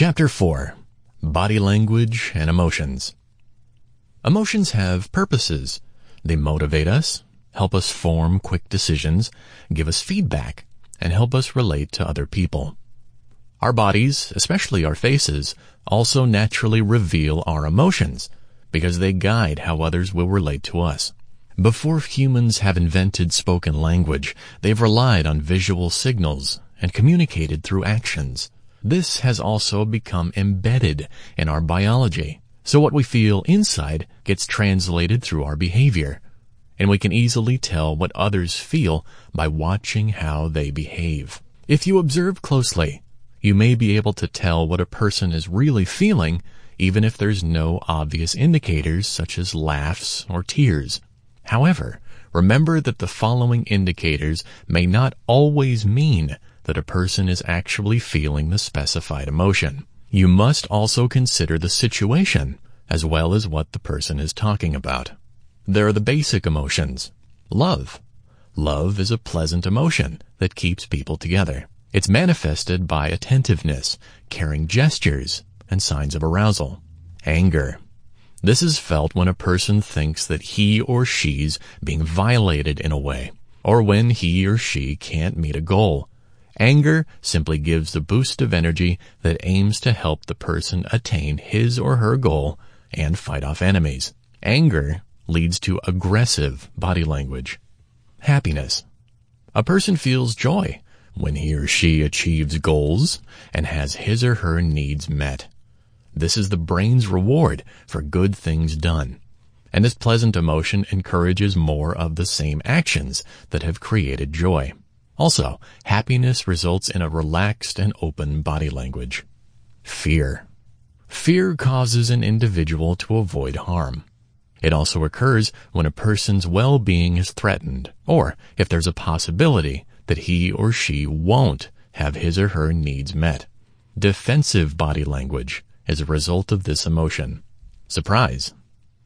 Chapter 4 Body Language and Emotions Emotions have purposes. They motivate us, help us form quick decisions, give us feedback, and help us relate to other people. Our bodies, especially our faces, also naturally reveal our emotions because they guide how others will relate to us. Before humans have invented spoken language, they've relied on visual signals and communicated through actions. This has also become embedded in our biology. So what we feel inside gets translated through our behavior. And we can easily tell what others feel by watching how they behave. If you observe closely, you may be able to tell what a person is really feeling even if there's no obvious indicators such as laughs or tears. However, remember that the following indicators may not always mean that a person is actually feeling the specified emotion. You must also consider the situation as well as what the person is talking about. There are the basic emotions. Love. Love is a pleasant emotion that keeps people together. It's manifested by attentiveness, caring gestures, and signs of arousal. Anger. This is felt when a person thinks that he or she's being violated in a way, or when he or she can't meet a goal, Anger simply gives a boost of energy that aims to help the person attain his or her goal and fight off enemies. Anger leads to aggressive body language. Happiness. A person feels joy when he or she achieves goals and has his or her needs met. This is the brain's reward for good things done. And this pleasant emotion encourages more of the same actions that have created joy. Also, happiness results in a relaxed and open body language. Fear. Fear causes an individual to avoid harm. It also occurs when a person's well-being is threatened, or if there's a possibility that he or she won't have his or her needs met. Defensive body language is a result of this emotion. Surprise.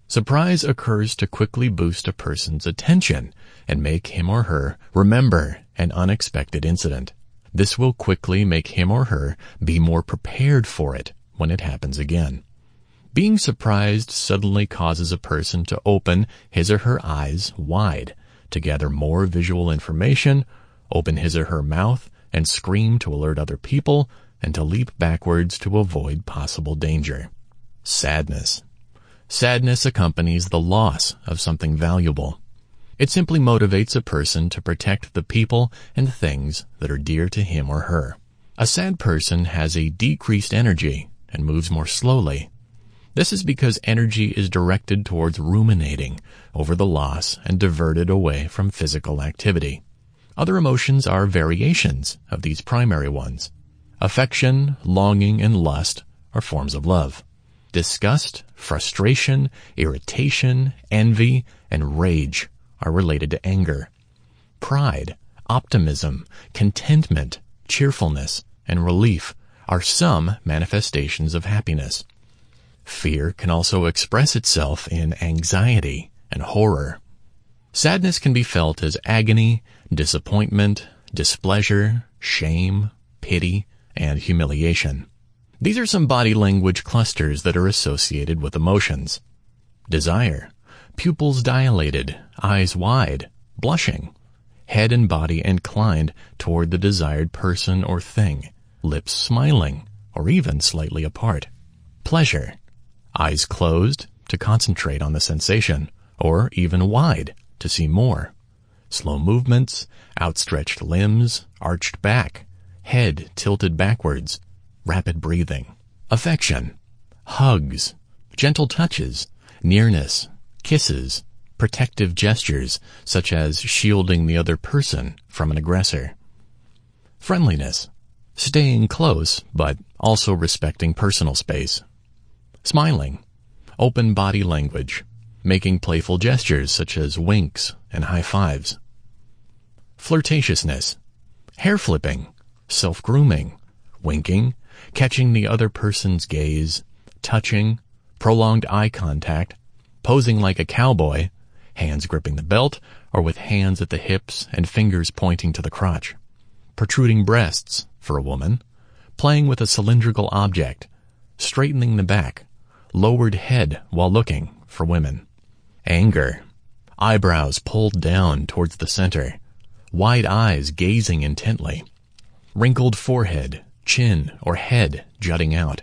Surprise occurs to quickly boost a person's attention and make him or her remember an unexpected incident. This will quickly make him or her be more prepared for it when it happens again. Being surprised suddenly causes a person to open his or her eyes wide, to gather more visual information, open his or her mouth, and scream to alert other people, and to leap backwards to avoid possible danger. Sadness. Sadness accompanies the loss of something valuable. It simply motivates a person to protect the people and things that are dear to him or her. A sad person has a decreased energy and moves more slowly. This is because energy is directed towards ruminating over the loss and diverted away from physical activity. Other emotions are variations of these primary ones. Affection, longing, and lust are forms of love. Disgust, frustration, irritation, envy, and rage are related to anger. Pride, optimism, contentment, cheerfulness, and relief are some manifestations of happiness. Fear can also express itself in anxiety and horror. Sadness can be felt as agony, disappointment, displeasure, shame, pity, and humiliation. These are some body language clusters that are associated with emotions. Desire, pupils dilated, eyes wide, blushing, head and body inclined toward the desired person or thing, lips smiling, or even slightly apart. Pleasure, eyes closed to concentrate on the sensation, or even wide to see more. Slow movements, outstretched limbs, arched back, head tilted backwards, rapid breathing, affection, hugs, gentle touches, nearness, kisses, protective gestures such as shielding the other person from an aggressor. Friendliness, staying close but also respecting personal space. Smiling, open body language, making playful gestures such as winks and high fives. Flirtatiousness, hair flipping, self-grooming, winking, catching the other person's gaze, touching, prolonged eye contact, posing like a cowboy, hands gripping the belt, or with hands at the hips and fingers pointing to the crotch. Protruding breasts for a woman, playing with a cylindrical object, straightening the back, lowered head while looking for women. Anger, eyebrows pulled down towards the center, wide eyes gazing intently, wrinkled forehead, chin or head jutting out,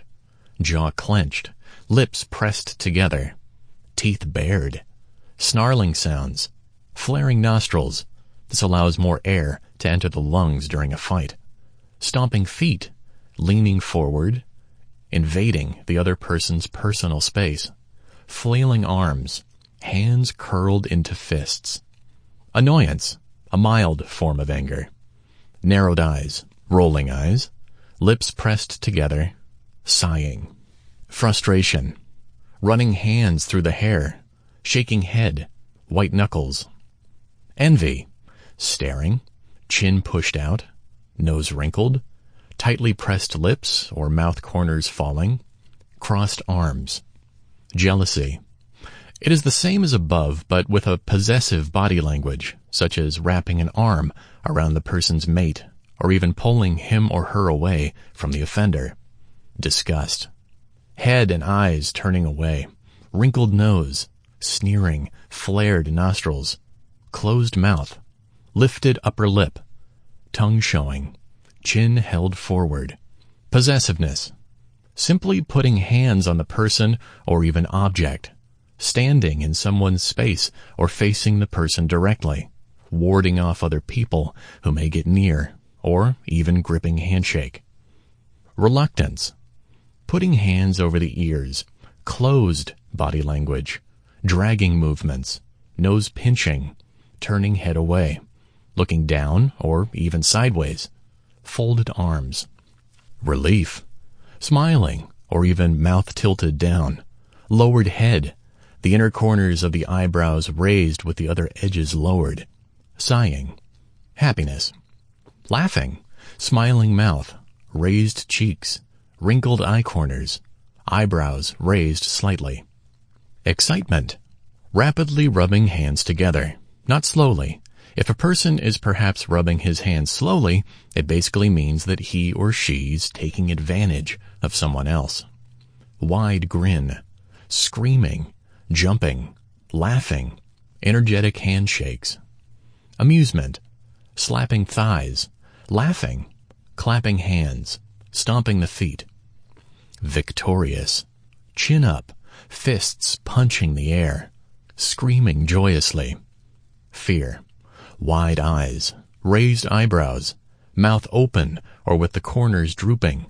jaw clenched, lips pressed together, teeth bared, snarling sounds, flaring nostrils. This allows more air to enter the lungs during a fight. Stomping feet, leaning forward, invading the other person's personal space. Flailing arms, hands curled into fists. Annoyance, a mild form of anger. Narrowed eyes, rolling eyes, lips pressed together, sighing. Frustration, running hands through the hair, shaking head, white knuckles. Envy, staring, chin pushed out, nose wrinkled, tightly pressed lips or mouth corners falling, crossed arms. Jealousy. It is the same as above, but with a possessive body language, such as wrapping an arm around the person's mate, or even pulling him or her away from the offender. Disgust. Head and eyes turning away, wrinkled nose, sneering, flared nostrils, closed mouth, lifted upper lip, tongue showing, chin held forward. Possessiveness. Simply putting hands on the person or even object. Standing in someone's space or facing the person directly. Warding off other people who may get near or even gripping handshake. Reluctance. Putting hands over the ears. Closed body language. Dragging movements. Nose pinching. Turning head away. Looking down or even sideways folded arms. Relief. Smiling, or even mouth tilted down. Lowered head, the inner corners of the eyebrows raised with the other edges lowered. Sighing. Happiness. Laughing. Smiling mouth. Raised cheeks. Wrinkled eye corners. Eyebrows raised slightly. Excitement. Rapidly rubbing hands together. Not slowly, if a person is perhaps rubbing his hands slowly, it basically means that he or she's taking advantage of someone else. Wide grin, screaming, jumping, laughing, energetic handshakes. Amusement, slapping thighs, laughing, clapping hands, stomping the feet. Victorious, chin up, fists punching the air, screaming joyously. Fear. Wide eyes, raised eyebrows, mouth open or with the corners drooping,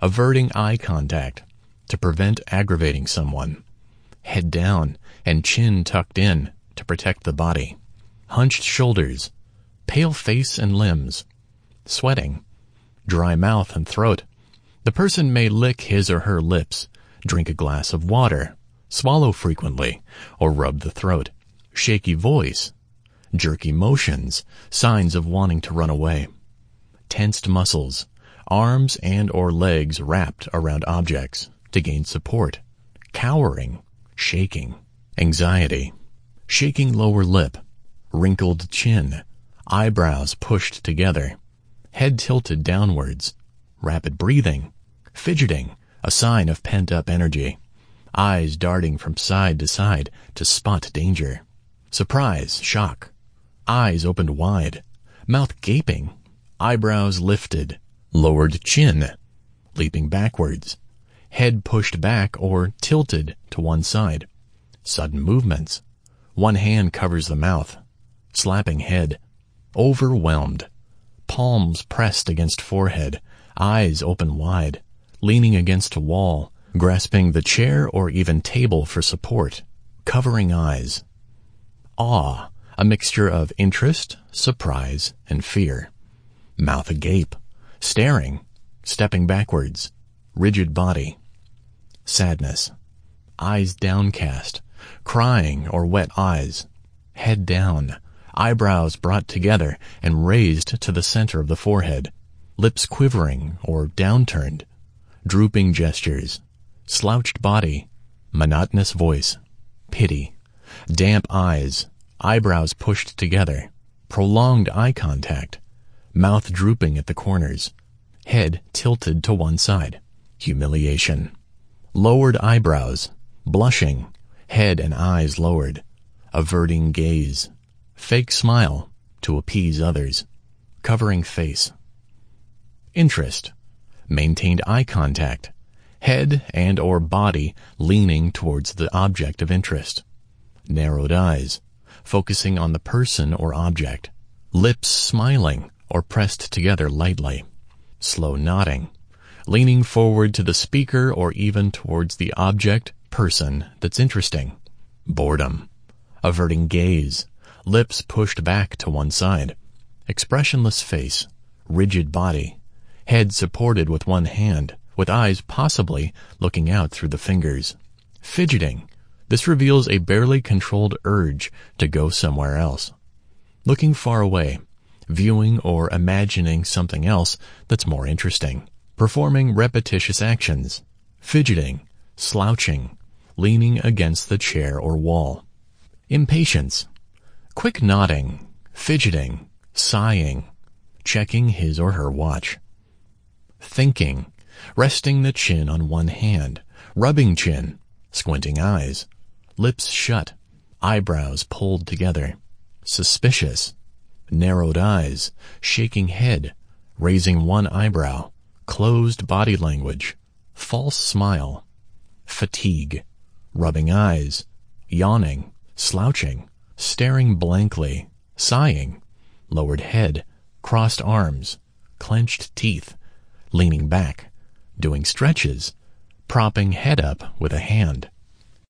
averting eye contact to prevent aggravating someone, head down and chin tucked in to protect the body, hunched shoulders, pale face and limbs, sweating, dry mouth and throat. The person may lick his or her lips, drink a glass of water, swallow frequently, or rub the throat. Shaky voice, jerky motions, signs of wanting to run away. Tensed muscles, arms and or legs wrapped around objects to gain support. Cowering, shaking, anxiety, shaking lower lip, wrinkled chin, eyebrows pushed together, head tilted downwards, rapid breathing, fidgeting, a sign of pent-up energy, eyes darting from side to side to spot danger, surprise, shock, eyes opened wide, mouth gaping, eyebrows lifted, lowered chin, leaping backwards, head pushed back or tilted to one side, sudden movements, one hand covers the mouth, slapping head, overwhelmed, palms pressed against forehead, eyes open wide, leaning against a wall, grasping the chair or even table for support, covering eyes, awe, a mixture of interest, surprise, and fear. Mouth agape, staring, stepping backwards, rigid body. Sadness, eyes downcast, crying or wet eyes, head down, eyebrows brought together and raised to the center of the forehead, lips quivering or downturned, drooping gestures, slouched body, monotonous voice, pity, damp eyes, eyebrows pushed together, prolonged eye contact, mouth drooping at the corners, head tilted to one side, humiliation, lowered eyebrows, blushing, head and eyes lowered, averting gaze, fake smile to appease others, covering face. Interest, maintained eye contact, head and or body leaning towards the object of interest, narrowed eyes, focusing on the person or object, lips smiling or pressed together lightly, slow nodding, leaning forward to the speaker or even towards the object, person that's interesting, boredom, averting gaze, lips pushed back to one side, expressionless face, rigid body, head supported with one hand, with eyes possibly looking out through the fingers, fidgeting. This reveals a barely controlled urge to go somewhere else. Looking far away, viewing or imagining something else that's more interesting. Performing repetitious actions, fidgeting, slouching, leaning against the chair or wall. Impatience, quick nodding, fidgeting, sighing, checking his or her watch. Thinking, resting the chin on one hand, rubbing chin, squinting eyes, lips shut, eyebrows pulled together, suspicious, narrowed eyes, shaking head, raising one eyebrow, closed body language, false smile, fatigue, rubbing eyes, yawning, slouching, staring blankly, sighing, lowered head, crossed arms, clenched teeth, leaning back, doing stretches, propping head up with a hand.